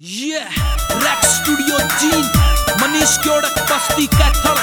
ये रैक स्टूडियो जीन मनीष क्योड़क बस्ती कैथल